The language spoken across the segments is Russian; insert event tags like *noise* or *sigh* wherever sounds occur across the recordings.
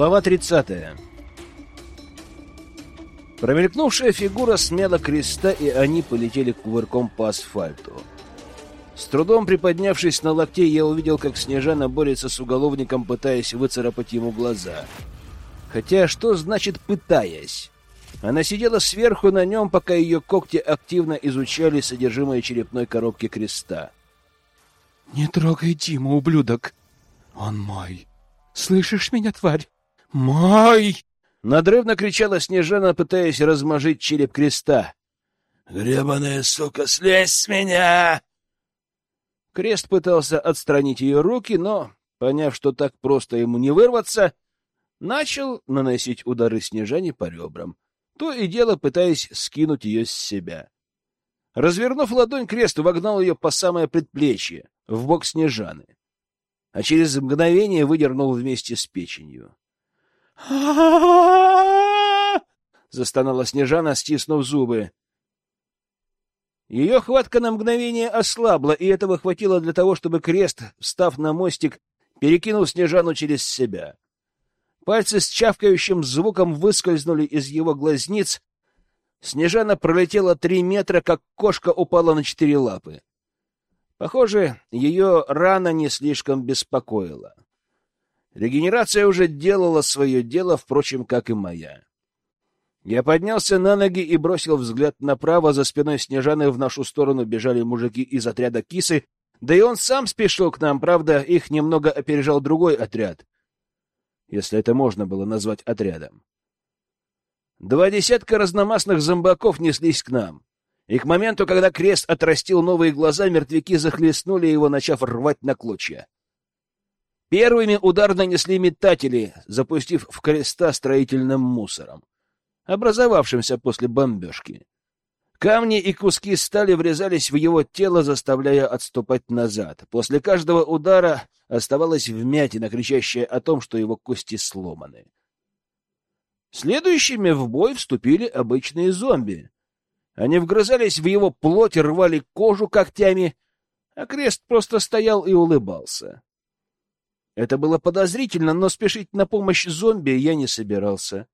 Глава 30. Промелькнувшая фигура смяла креста, и они полетели кувырком по асфальту. С трудом приподнявшись на локте, я увидел, как Снежана борется с уголовником, пытаясь выцарапать ему глаза. Хотя что значит «пытаясь»? Она сидела сверху на нем, пока ее когти активно изучали содержимое черепной коробки креста. «Не трогай Диму, ублюдок! Он мой! Слышишь меня, тварь? Мой!» Надрывно кричала Снежана, пытаясь размажить череп креста. «Гребаная сука, слезь с меня!» Крест пытался отстранить ее руки, но, поняв, что так просто ему не вырваться, начал наносить удары Снежане по ребрам, то и дело пытаясь скинуть ее с себя. Развернув ладонь, крест вогнал ее по самое предплечье, в бок Снежаны, а через мгновение выдернул вместе с печенью. *laughs* Застонала Снежана, стиснув зубы. Ее хватка на мгновение ослабла, и этого хватило для того, чтобы крест, встав на мостик, перекинул Снежану через себя. Пальцы с чавкающим звуком выскользнули из его глазниц. Снежана пролетела три метра, как кошка упала на четыре лапы. Похоже, ее рана не слишком беспокоила. Регенерация уже делала свое дело, впрочем, как и моя. Я поднялся на ноги и бросил взгляд направо. За спиной Снежаны в нашу сторону бежали мужики из отряда кисы, да и он сам спешил к нам, правда, их немного опережал другой отряд, если это можно было назвать отрядом. Два десятка разномастных зомбаков неслись к нам, и к моменту, когда крест отрастил новые глаза, мертвяки захлестнули его, начав рвать на клочья. Первыми удар нанесли метатели, запустив в креста строительным мусором, образовавшимся после бомбежки. Камни и куски стали врезались в его тело, заставляя отступать назад. После каждого удара оставалась вмятина, кричащая о том, что его кости сломаны. Следующими в бой вступили обычные зомби. Они вгрызались в его плоть, рвали кожу когтями, а крест просто стоял и улыбался. Это было подозрительно, но спешить на помощь зомби я не собирался.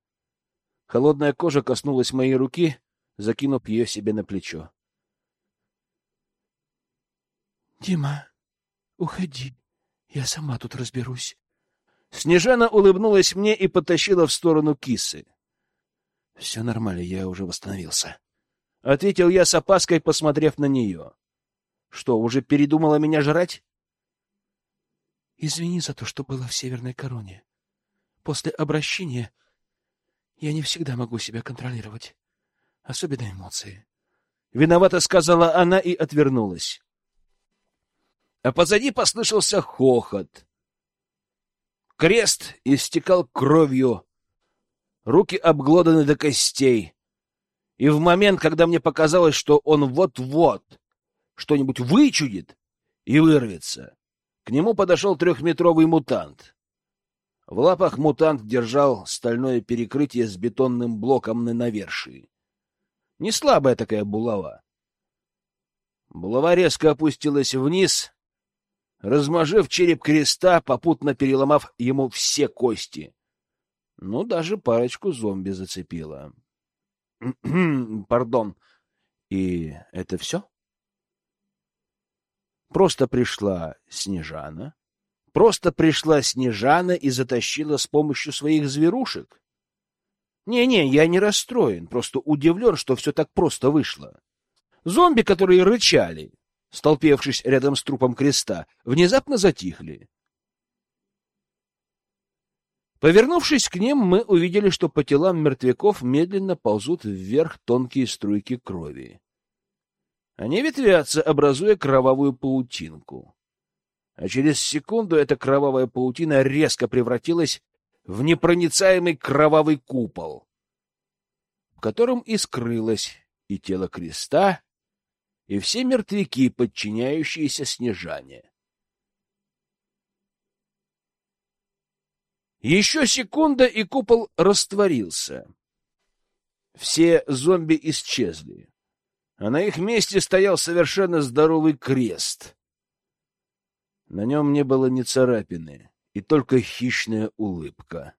Холодная кожа коснулась моей руки, закинув ее себе на плечо. — Дима, уходи, я сама тут разберусь. Снежана улыбнулась мне и потащила в сторону кисы. — Все нормально, я уже восстановился. — ответил я с опаской, посмотрев на нее. — Что, уже передумала меня жрать? Извини за то, что было в Северной Короне. После обращения я не всегда могу себя контролировать, особенно эмоции. Виновато сказала она и отвернулась. А позади послышался хохот. Крест истекал кровью, руки обглоданы до костей. И в момент, когда мне показалось, что он вот-вот что-нибудь вычудит и вырвется, к нему подошел трехметровый мутант. В лапах мутант держал стальное перекрытие с бетонным блоком на навершии. Не слабая такая булава. Булава резко опустилась вниз, размажив череп креста, попутно переломав ему все кости. Ну, даже парочку зомби зацепила. *clears throat* Пардон. И это все? Просто пришла Снежана. Просто пришла Снежана и затащила с помощью своих зверушек. Не-не, я не расстроен, просто удивлен, что все так просто вышло. Зомби, которые рычали, столпевшись рядом с трупом креста, внезапно затихли. Повернувшись к ним, мы увидели, что по телам мертвяков медленно ползут вверх тонкие струйки крови. Они ветвятся, образуя кровавую паутинку. А через секунду эта кровавая паутина резко превратилась в непроницаемый кровавый купол, в котором и скрылось и тело креста, и все мертвяки, подчиняющиеся Снежане. Еще секунда, и купол растворился. Все зомби исчезли а на их месте стоял совершенно здоровый крест. На нем не было ни царапины, и только хищная улыбка.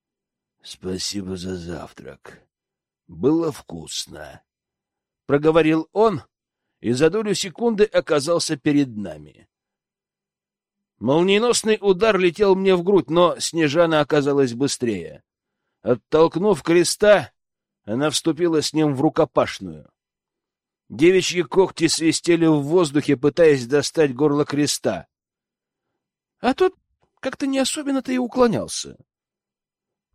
— Спасибо за завтрак. Было вкусно. Проговорил он и за долю секунды оказался перед нами. Молниеносный удар летел мне в грудь, но Снежана оказалась быстрее. Оттолкнув креста, она вступила с ним в рукопашную. Девичьи когти свистели в воздухе, пытаясь достать горло креста. А тот как-то не особенно-то и уклонялся.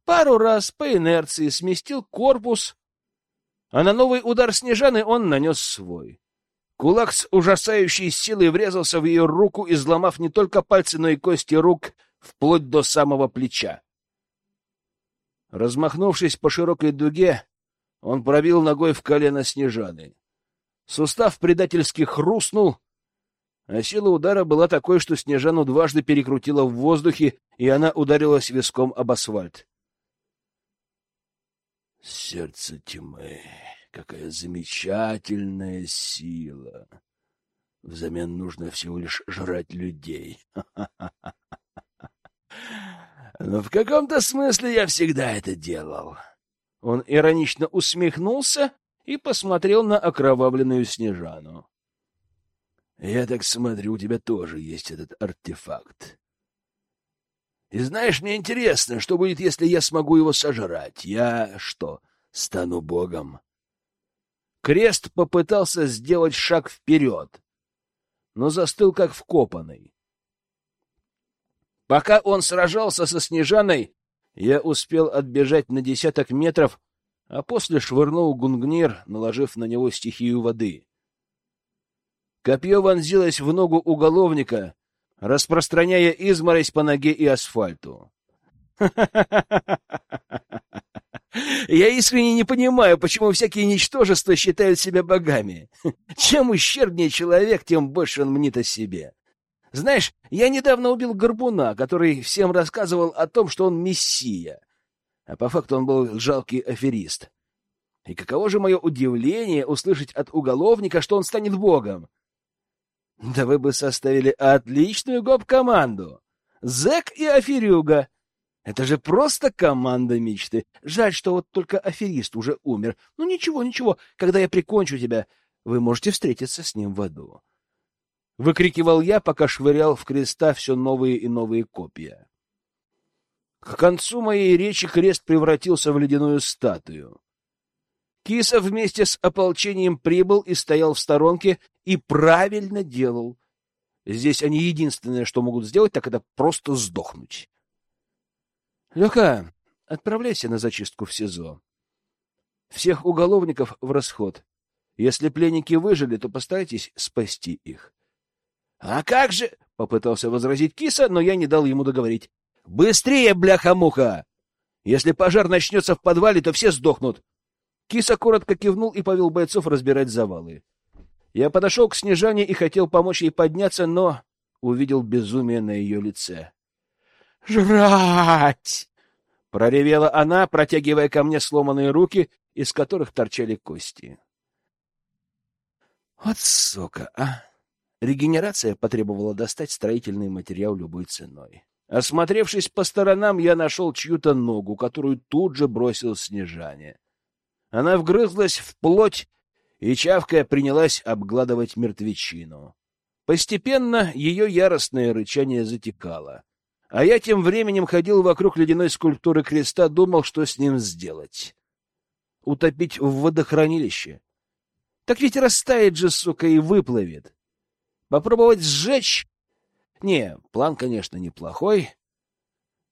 Пару раз по инерции сместил корпус, а на новый удар Снежаны он нанес свой. Кулак с ужасающей силой врезался в ее руку, изломав не только пальцы, но и кости рук вплоть до самого плеча. Размахнувшись по широкой дуге, он пробил ногой в колено Снежаны. Сустав предательски хрустнул, а сила удара была такой, что Снежану дважды перекрутила в воздухе, и она ударилась виском об асфальт. Сердце тьмы. Какая замечательная сила. Взамен нужно всего лишь жрать людей. *laughs* Но в каком-то смысле я всегда это делал. Он иронично усмехнулся и посмотрел на окровавленную Снежану. Я так смотрю, у тебя тоже есть этот артефакт. И знаешь, мне интересно, что будет, если я смогу его сожрать? Я что, стану богом? Крест попытался сделать шаг вперед, но застыл как вкопанный. Пока он сражался со Снежаной, я успел отбежать на десяток метров, а после швырнул гунгнир, наложив на него стихию воды. Копье вонзилось в ногу уголовника, распространяя изморозь по ноге и асфальту. *laughs* Я искренне не понимаю, почему всякие ничтожества считают себя богами. *laughs* Чем ущербнее человек, тем больше он мнит о себе. Знаешь, я недавно убил горбуна, который всем рассказывал о том, что он мессия. А по факту он был жалкий аферист. И каково же мое удивление услышать от уголовника, что он станет богом. Да вы бы составили отличную гоп-команду. Зэк и Аферюга. Это же просто команда мечты. Жаль, что вот только аферист уже умер. Ну ничего, ничего, когда я прикончу тебя, вы можете встретиться с ним в аду. Выкрикивал я, пока швырял в креста все новые и новые копья. К концу моей речи крест превратился в ледяную статую. Киса вместе с ополчением прибыл и стоял в сторонке, и правильно делал. Здесь они единственное, что могут сделать, так это просто сдохнуть. Леха, отправляйся на зачистку в СИЗО. Всех уголовников в расход. Если пленники выжили, то постарайтесь спасти их. — А как же? — попытался возразить киса, но я не дал ему договорить. — Быстрее, бляха-муха! Если пожар начнется в подвале, то все сдохнут. Киса коротко кивнул и повел бойцов разбирать завалы. Я подошел к Снежане и хотел помочь ей подняться, но увидел безумие на ее лице. «Жрать!» — проревела она, протягивая ко мне сломанные руки, из которых торчали кости. Вот сука, а! Регенерация потребовала достать строительный материал любой ценой. Осмотревшись по сторонам, я нашел чью-то ногу, которую тут же бросил Снежане. Она вгрызлась в плоть и, чавкая, принялась обгладывать мертвечину. Постепенно ее яростное рычание затекало. А я тем временем ходил вокруг ледяной скульптуры креста, думал, что с ним сделать. Утопить в водохранилище? Так ведь растает же, сука, и выплывет. Попробовать сжечь? Не, план, конечно, неплохой,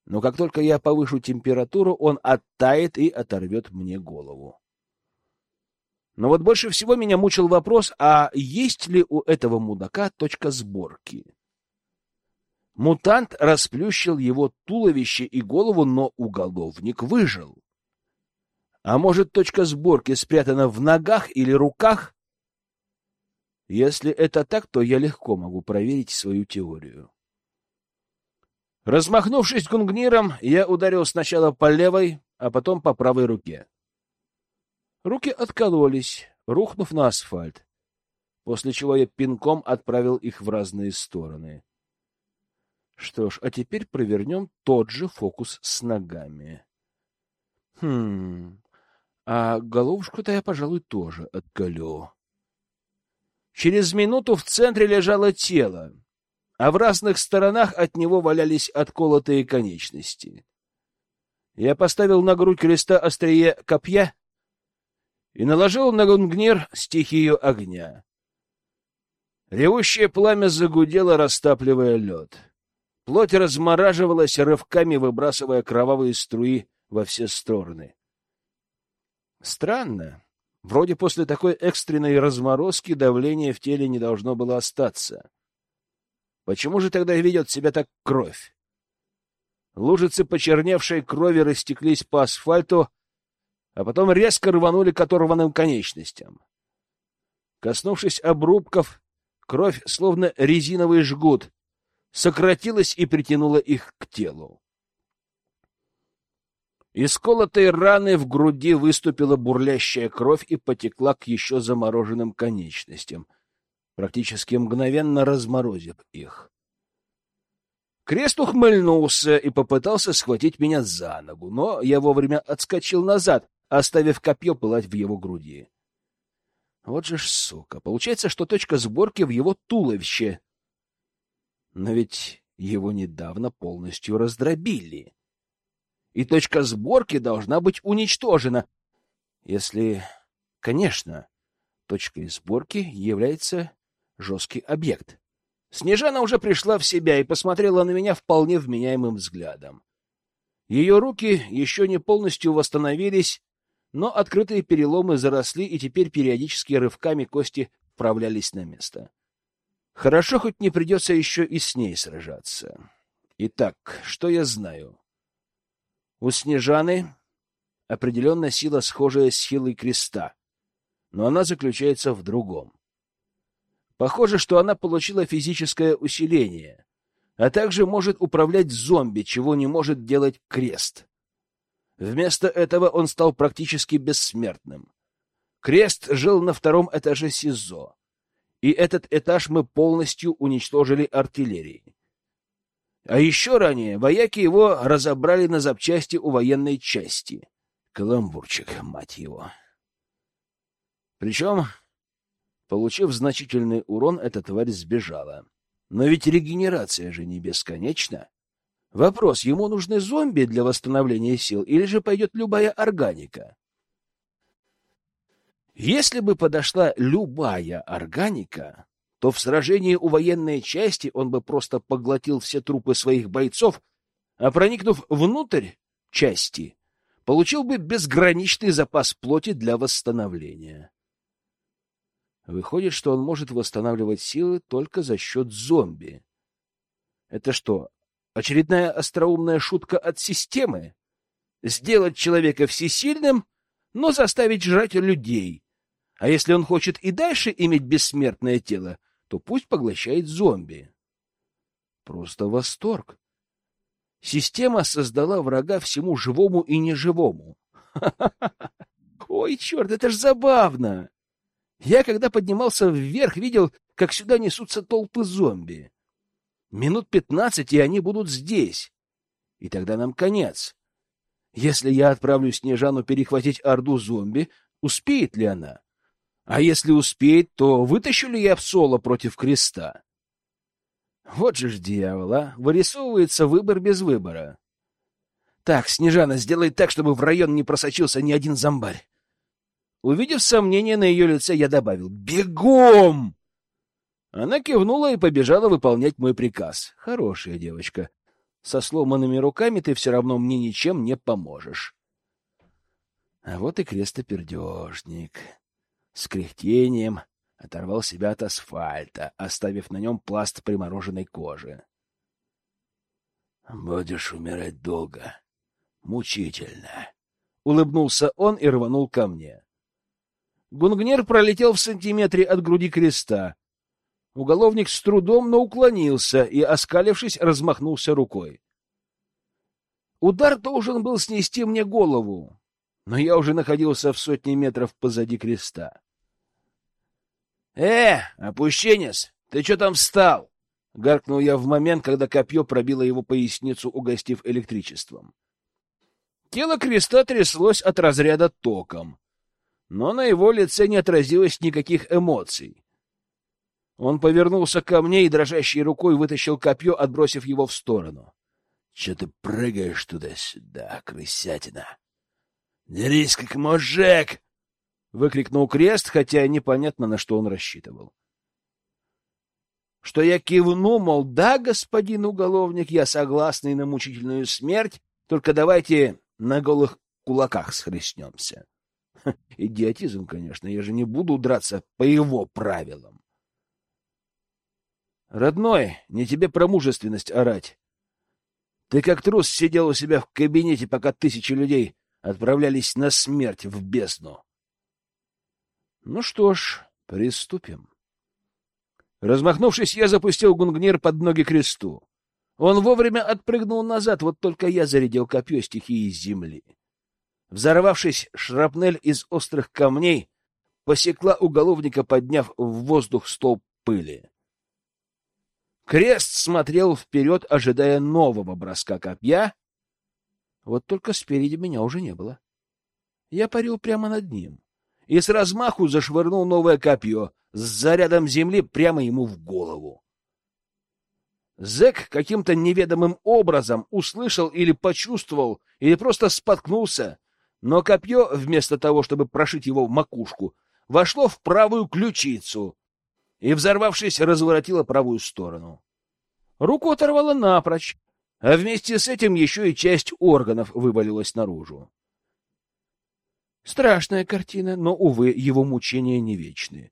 но как только я повышу температуру, он оттает и оторвет мне голову. Но вот больше всего меня мучил вопрос, а есть ли у этого мудака точка сборки? Мутант расплющил его туловище и голову, но уголовник выжил. А может, точка сборки спрятана в ногах или руках? Если это так, то я легко могу проверить свою теорию. Размахнувшись гунгниром, я ударил сначала по левой, а потом по правой руке. Руки откололись, рухнув на асфальт, после чего я пинком отправил их в разные стороны. Что ж, а теперь провернем тот же фокус с ногами. Хм. А головушку-то я, пожалуй, тоже отколю. Через минуту в центре лежало тело, а в разных сторонах от него валялись отколотые конечности. Я поставил на грудь креста острие копья и наложил на гунгнир стихию огня. Ревущее пламя загудело, растапливая лед. Плоть размораживалась, рывками выбрасывая кровавые струи во все стороны. Странно. Вроде после такой экстренной разморозки давление в теле не должно было остаться. Почему же тогда ведет себя так кровь? Лужицы почерневшей крови растеклись по асфальту, а потом резко рванули к оторванным конечностям. Коснувшись обрубков, кровь, словно резиновый жгут, сократилась и притянула их к телу. Из колотой раны в груди выступила бурлящая кровь и потекла к еще замороженным конечностям, практически мгновенно разморозив их. Крест ухмыльнулся и попытался схватить меня за ногу, но я вовремя отскочил назад, оставив копье пылать в его груди. Вот же ж сука! Получается, что точка сборки в его туловище. Но ведь его недавно полностью раздробили и точка сборки должна быть уничтожена. Если, конечно, точкой сборки является жесткий объект. Снежана уже пришла в себя и посмотрела на меня вполне вменяемым взглядом. Ее руки еще не полностью восстановились, но открытые переломы заросли, и теперь периодически рывками кости вправлялись на место. Хорошо, хоть не придется еще и с ней сражаться. Итак, что я знаю? У Снежаны определенно сила, схожая с силой креста, но она заключается в другом. Похоже, что она получила физическое усиление, а также может управлять зомби, чего не может делать крест. Вместо этого он стал практически бессмертным. Крест жил на втором этаже СИЗО, и этот этаж мы полностью уничтожили артиллерией. А еще ранее вояки его разобрали на запчасти у военной части. Каламбурчик, мать его. Причем, получив значительный урон, эта тварь сбежала. Но ведь регенерация же не бесконечна. Вопрос, ему нужны зомби для восстановления сил или же пойдет любая органика? Если бы подошла любая органика, то в сражении у военной части он бы просто поглотил все трупы своих бойцов, а проникнув внутрь части, получил бы безграничный запас плоти для восстановления. Выходит, что он может восстанавливать силы только за счет зомби. Это что, очередная остроумная шутка от системы? Сделать человека всесильным, но заставить жрать людей. А если он хочет и дальше иметь бессмертное тело, то пусть поглощает зомби. Просто восторг. Система создала врага всему живому и неживому. *laughs* Ой, черт, это ж забавно! Я, когда поднимался вверх, видел, как сюда несутся толпы зомби. Минут пятнадцать, и они будут здесь. И тогда нам конец. Если я отправлю Снежану перехватить орду зомби, успеет ли она? А если успеет, то вытащу ли я в соло против креста? Вот же ж дьявол, а! Вырисовывается выбор без выбора. Так, Снежана, сделай так, чтобы в район не просочился ни один зомбарь. Увидев сомнение на ее лице, я добавил «Бегом!». Она кивнула и побежала выполнять мой приказ. Хорошая девочка. Со сломанными руками ты все равно мне ничем не поможешь. А вот и крестопердежник с кряхтением оторвал себя от асфальта, оставив на нем пласт примороженной кожи. — Будешь умирать долго, мучительно. Улыбнулся он и рванул ко мне. Гунгнер пролетел в сантиметре от груди креста. Уголовник с трудом, но уклонился и, оскалившись, размахнулся рукой. Удар должен был снести мне голову, но я уже находился в сотне метров позади креста. «Э, опущенец, ты что там встал?» — гаркнул я в момент, когда копье пробило его поясницу, угостив электричеством. Тело креста тряслось от разряда током, но на его лице не отразилось никаких эмоций. Он повернулся ко мне и дрожащей рукой вытащил копье, отбросив его в сторону. — Че ты прыгаешь туда-сюда, крысятина? — Дерись как мужик! — выкрикнул крест, хотя непонятно, на что он рассчитывал. Что я кивну, мол, да, господин уголовник, я согласный на мучительную смерть, только давайте на голых кулаках схлестнемся. *laughs* Идиотизм, конечно, я же не буду драться по его правилам. Родной, не тебе про мужественность орать. Ты как трус сидел у себя в кабинете, пока тысячи людей отправлялись на смерть в бездну. Ну что ж, приступим. Размахнувшись, я запустил гунгнир под ноги кресту. Он вовремя отпрыгнул назад, вот только я зарядил копье стихии земли. Взорвавшись, шрапнель из острых камней посекла уголовника, подняв в воздух столб пыли. Крест смотрел вперед, ожидая нового броска копья. Вот только спереди меня уже не было. Я парил прямо над ним и с размаху зашвырнул новое копье с зарядом земли прямо ему в голову. Зэк каким-то неведомым образом услышал или почувствовал, или просто споткнулся, но копье, вместо того, чтобы прошить его в макушку, вошло в правую ключицу и, взорвавшись, разворотило правую сторону. Руку оторвало напрочь, а вместе с этим еще и часть органов вывалилась наружу. Страшная картина, но, увы, его мучения не вечны.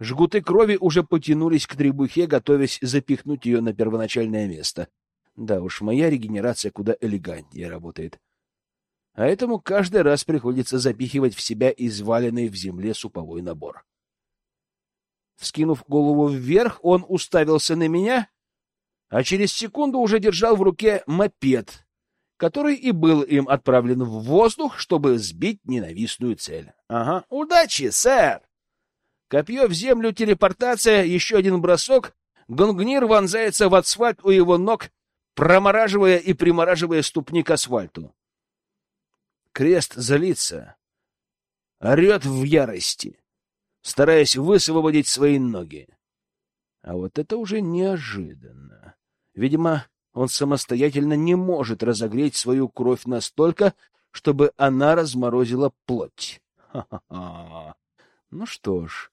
Жгуты крови уже потянулись к требухе, готовясь запихнуть ее на первоначальное место. Да уж, моя регенерация куда элегантнее работает. А этому каждый раз приходится запихивать в себя изваленный в земле суповой набор. Вскинув голову вверх, он уставился на меня, а через секунду уже держал в руке мопед, который и был им отправлен в воздух, чтобы сбить ненавистную цель. — Ага, удачи, сэр! Копье в землю, телепортация, еще один бросок. Гонгнир вонзается в асфальт у его ног, промораживая и примораживая ступни к асфальту. Крест залится, орет в ярости, стараясь высвободить свои ноги. А вот это уже неожиданно. Видимо, он самостоятельно не может разогреть свою кровь настолько, чтобы она разморозила плоть. Ха-ха-ха. Ну что ж,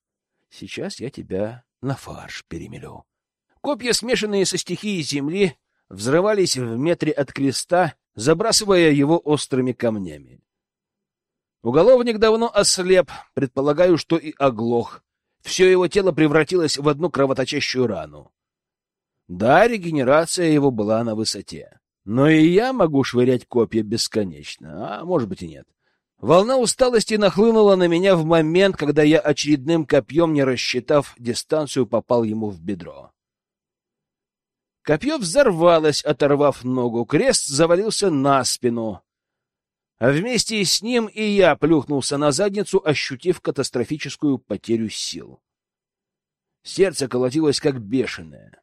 Сейчас я тебя на фарш перемелю. Копья, смешанные со стихией земли, взрывались в метре от креста, забрасывая его острыми камнями. Уголовник давно ослеп, предполагаю, что и оглох. Все его тело превратилось в одну кровоточащую рану. Да, регенерация его была на высоте. Но и я могу швырять копья бесконечно, а может быть и нет. Волна усталости нахлынула на меня в момент, когда я очередным копьем, не рассчитав дистанцию, попал ему в бедро. Копье взорвалось, оторвав ногу, крест завалился на спину, а вместе с ним и я плюхнулся на задницу, ощутив катастрофическую потерю сил. Сердце колотилось как бешеное.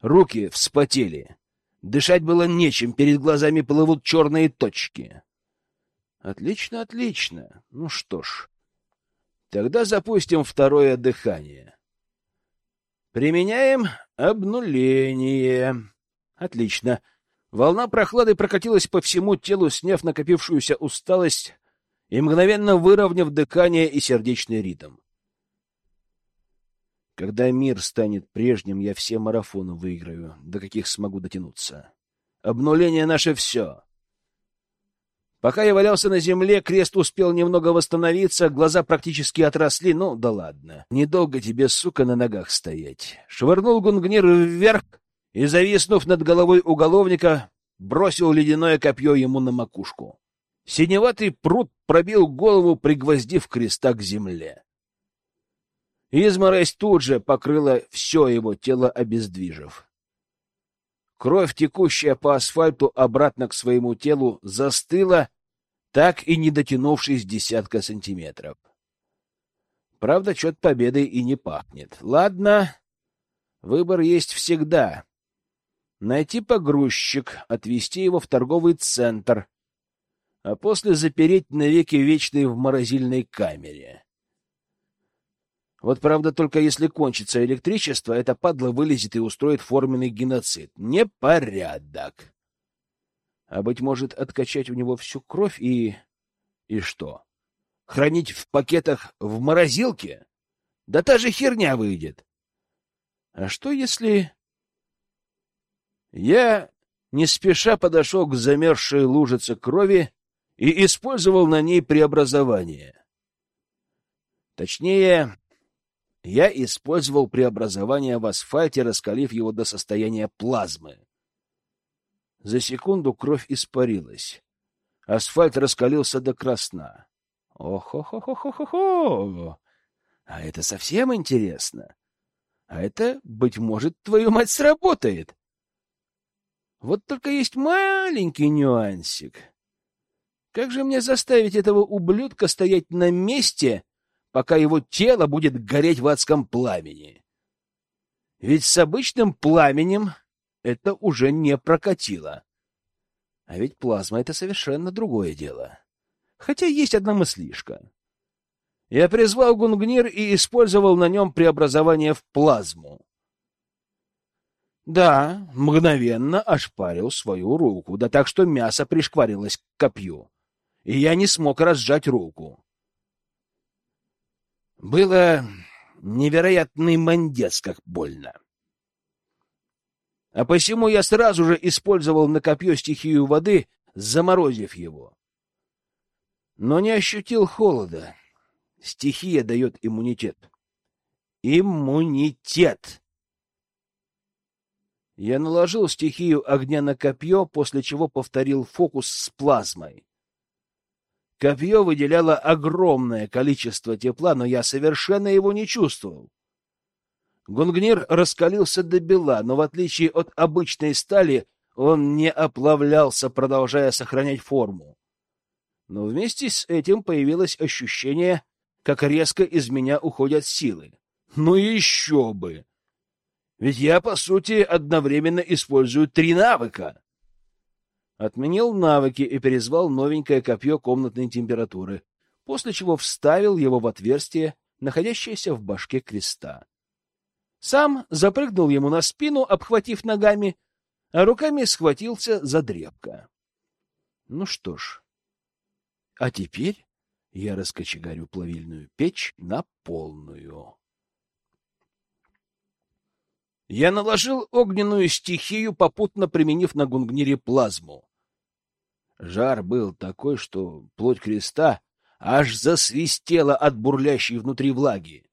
Руки вспотели. Дышать было нечем, перед глазами плывут черные точки. Отлично, отлично. Ну что ж, тогда запустим второе дыхание. Применяем обнуление. Отлично. Волна прохлады прокатилась по всему телу, сняв накопившуюся усталость и мгновенно выровняв дыхание и сердечный ритм. Когда мир станет прежним, я все марафоны выиграю, до каких смогу дотянуться. Обнуление — наше все. Пока я валялся на земле, крест успел немного восстановиться, глаза практически отросли, ну да ладно. Недолго тебе, сука, на ногах стоять. Швырнул гунгнир вверх и, зависнув над головой уголовника, бросил ледяное копье ему на макушку. Синеватый пруд пробил голову, пригвоздив креста к земле. Изморозь тут же покрыла все его тело, обездвижив. Кровь, текущая по асфальту обратно к своему телу, застыла, так и не дотянувшись десятка сантиметров. Правда, чет победой и не пахнет. Ладно, выбор есть всегда. Найти погрузчик, отвезти его в торговый центр, а после запереть навеки вечные в морозильной камере. Вот правда, только если кончится электричество, эта падла вылезет и устроит форменный геноцид. Непорядок. А, быть может, откачать у него всю кровь и... И что? Хранить в пакетах в морозилке? Да та же херня выйдет. А что если... Я не спеша подошел к замерзшей лужице крови и использовал на ней преобразование. Точнее, я использовал преобразование в асфальте, раскалив его до состояния плазмы. За секунду кровь испарилась. Асфальт раскалился до красна. Ох-хо-хо-хо-хо-хо! А это совсем интересно. А это, быть может, твою мать сработает. Вот только есть маленький нюансик. Как же мне заставить этого ублюдка стоять на месте, пока его тело будет гореть в адском пламени? Ведь с обычным пламенем это уже не прокатило. А ведь плазма — это совершенно другое дело. Хотя есть одна мыслишка. Я призвал Гунгнир и использовал на нем преобразование в плазму. Да, мгновенно ошпарил свою руку, да так, что мясо пришкварилось к копью, и я не смог разжать руку. Было невероятный мандец, как больно. А посему я сразу же использовал на копье стихию воды, заморозив его. Но не ощутил холода. Стихия дает иммунитет. Иммунитет! Я наложил стихию огня на копье, после чего повторил фокус с плазмой. Копье выделяло огромное количество тепла, но я совершенно его не чувствовал. Гунгнир раскалился до бела, но в отличие от обычной стали, он не оплавлялся, продолжая сохранять форму. Но вместе с этим появилось ощущение, как резко из меня уходят силы. Ну еще бы! Ведь я, по сути, одновременно использую три навыка. Отменил навыки и перезвал новенькое копье комнатной температуры, после чего вставил его в отверстие, находящееся в башке креста. Сам запрыгнул ему на спину, обхватив ногами, а руками схватился за древко. Ну что ж, а теперь я раскочегарю плавильную печь на полную. Я наложил огненную стихию, попутно применив на Гунгнире плазму. Жар был такой, что плоть креста аж засвистела от бурлящей внутри влаги.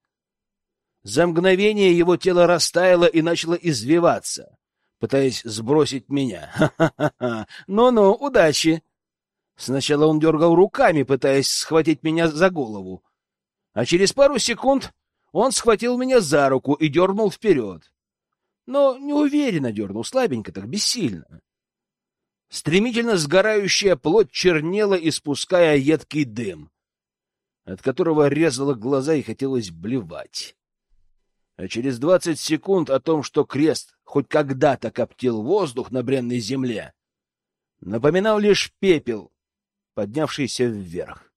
За мгновение его тело растаяло и начало извиваться, пытаясь сбросить меня. Ха-ха-ха! Ну-ну, удачи! Сначала он дергал руками, пытаясь схватить меня за голову, а через пару секунд он схватил меня за руку и дернул вперед но неуверенно дернул, слабенько так, бессильно. Стремительно сгорающая плоть чернела, испуская едкий дым, от которого резало глаза и хотелось блевать. А через двадцать секунд о том, что крест хоть когда-то коптил воздух на бренной земле, напоминал лишь пепел, поднявшийся вверх.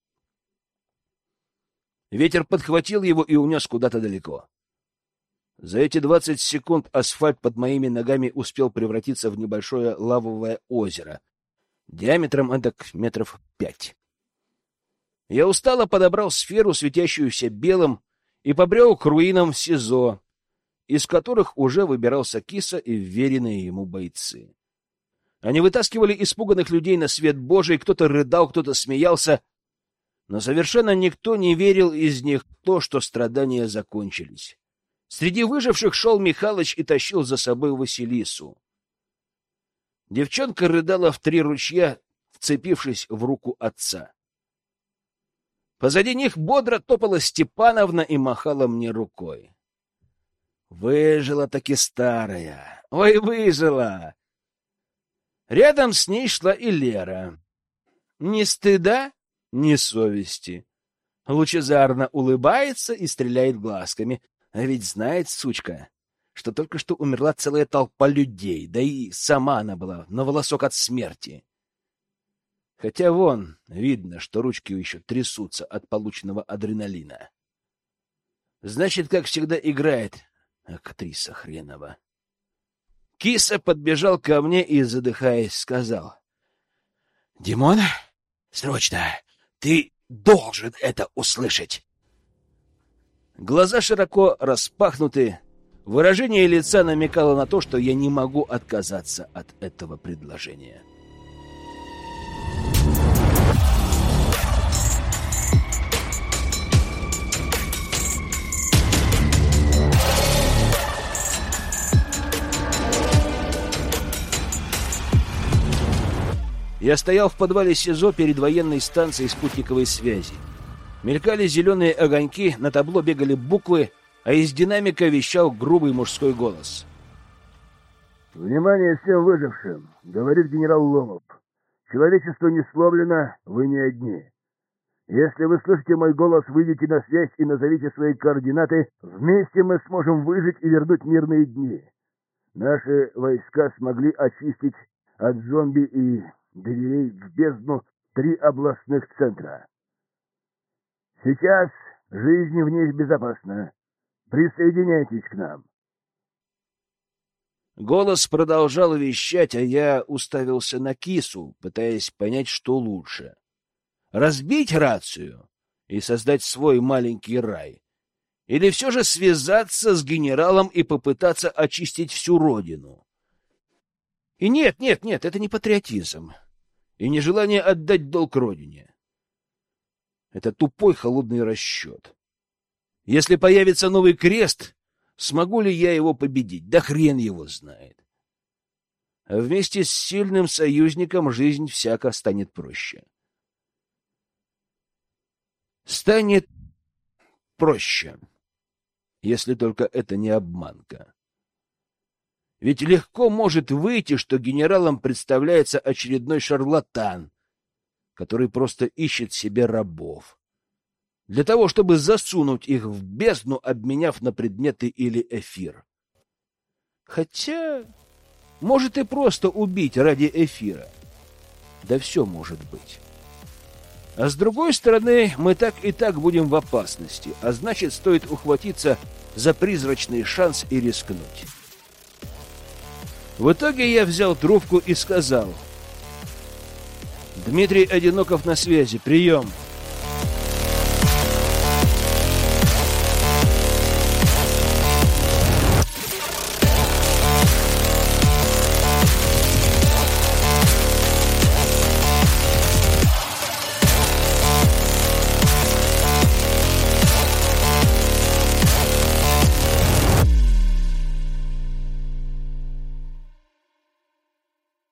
Ветер подхватил его и унес куда-то далеко. За эти двадцать секунд асфальт под моими ногами успел превратиться в небольшое лавовое озеро, диаметром эдак метров пять. Я устало подобрал сферу, светящуюся белым, и побрел к руинам СИЗО, из которых уже выбирался киса и вверенные ему бойцы. Они вытаскивали испуганных людей на свет Божий, кто-то рыдал, кто-то смеялся, но совершенно никто не верил из них в то, что страдания закончились. Среди выживших шел Михалыч и тащил за собой Василису. Девчонка рыдала в три ручья, вцепившись в руку отца. Позади них бодро топала Степановна и махала мне рукой. Выжила таки старая. Ой, выжила! Рядом с ней шла и Лера. Ни стыда, ни совести. Лучезарно улыбается и стреляет глазками. А ведь знает, сучка, что только что умерла целая толпа людей, да и сама она была на волосок от смерти. Хотя вон, видно, что ручки еще трясутся от полученного адреналина. Значит, как всегда, играет актриса хренова. Киса подбежал ко мне и, задыхаясь, сказал. — Димон, срочно, ты должен это услышать. Глаза широко распахнуты, выражение лица намекало на то, что я не могу отказаться от этого предложения. — Я стоял в подвале СИЗО перед военной станцией спутниковой связи. Мелькали зеленые огоньки, на табло бегали буквы, а из динамика вещал грубый мужской голос. «Внимание всем выжившим!» — говорит генерал Ломов. «Человечество не сломлено, вы не одни. Если вы слышите мой голос, выйдите на связь и назовите свои координаты. Вместе мы сможем выжить и вернуть мирные дни. Наши войска смогли очистить от зомби и дверей в бездну три областных центра. Сейчас жизнь в них безопасна. Присоединяйтесь к нам. Голос продолжал вещать, а я уставился на кису, пытаясь понять, что лучше. Разбить рацию и создать свой маленький рай? Или все же связаться с генералом и попытаться очистить всю родину? И нет, нет, нет, это не патриотизм. И не желание отдать долг родине. Это тупой холодный расчет. Если появится новый крест, смогу ли я его победить? Да хрен его знает. А вместе с сильным союзником жизнь всяко станет проще. Станет проще, если только это не обманка. Ведь легко может выйти, что генералом представляется очередной шарлатан, который просто ищет себе рабов. Для того, чтобы засунуть их в бездну, обменяв на предметы или эфир. Хотя, может и просто убить ради эфира. Да все может быть. А с другой стороны, мы так и так будем в опасности, а значит, стоит ухватиться за призрачный шанс и рискнуть. В итоге я взял трубку и сказал. «Дмитрий Одиноков на связи. Прием!»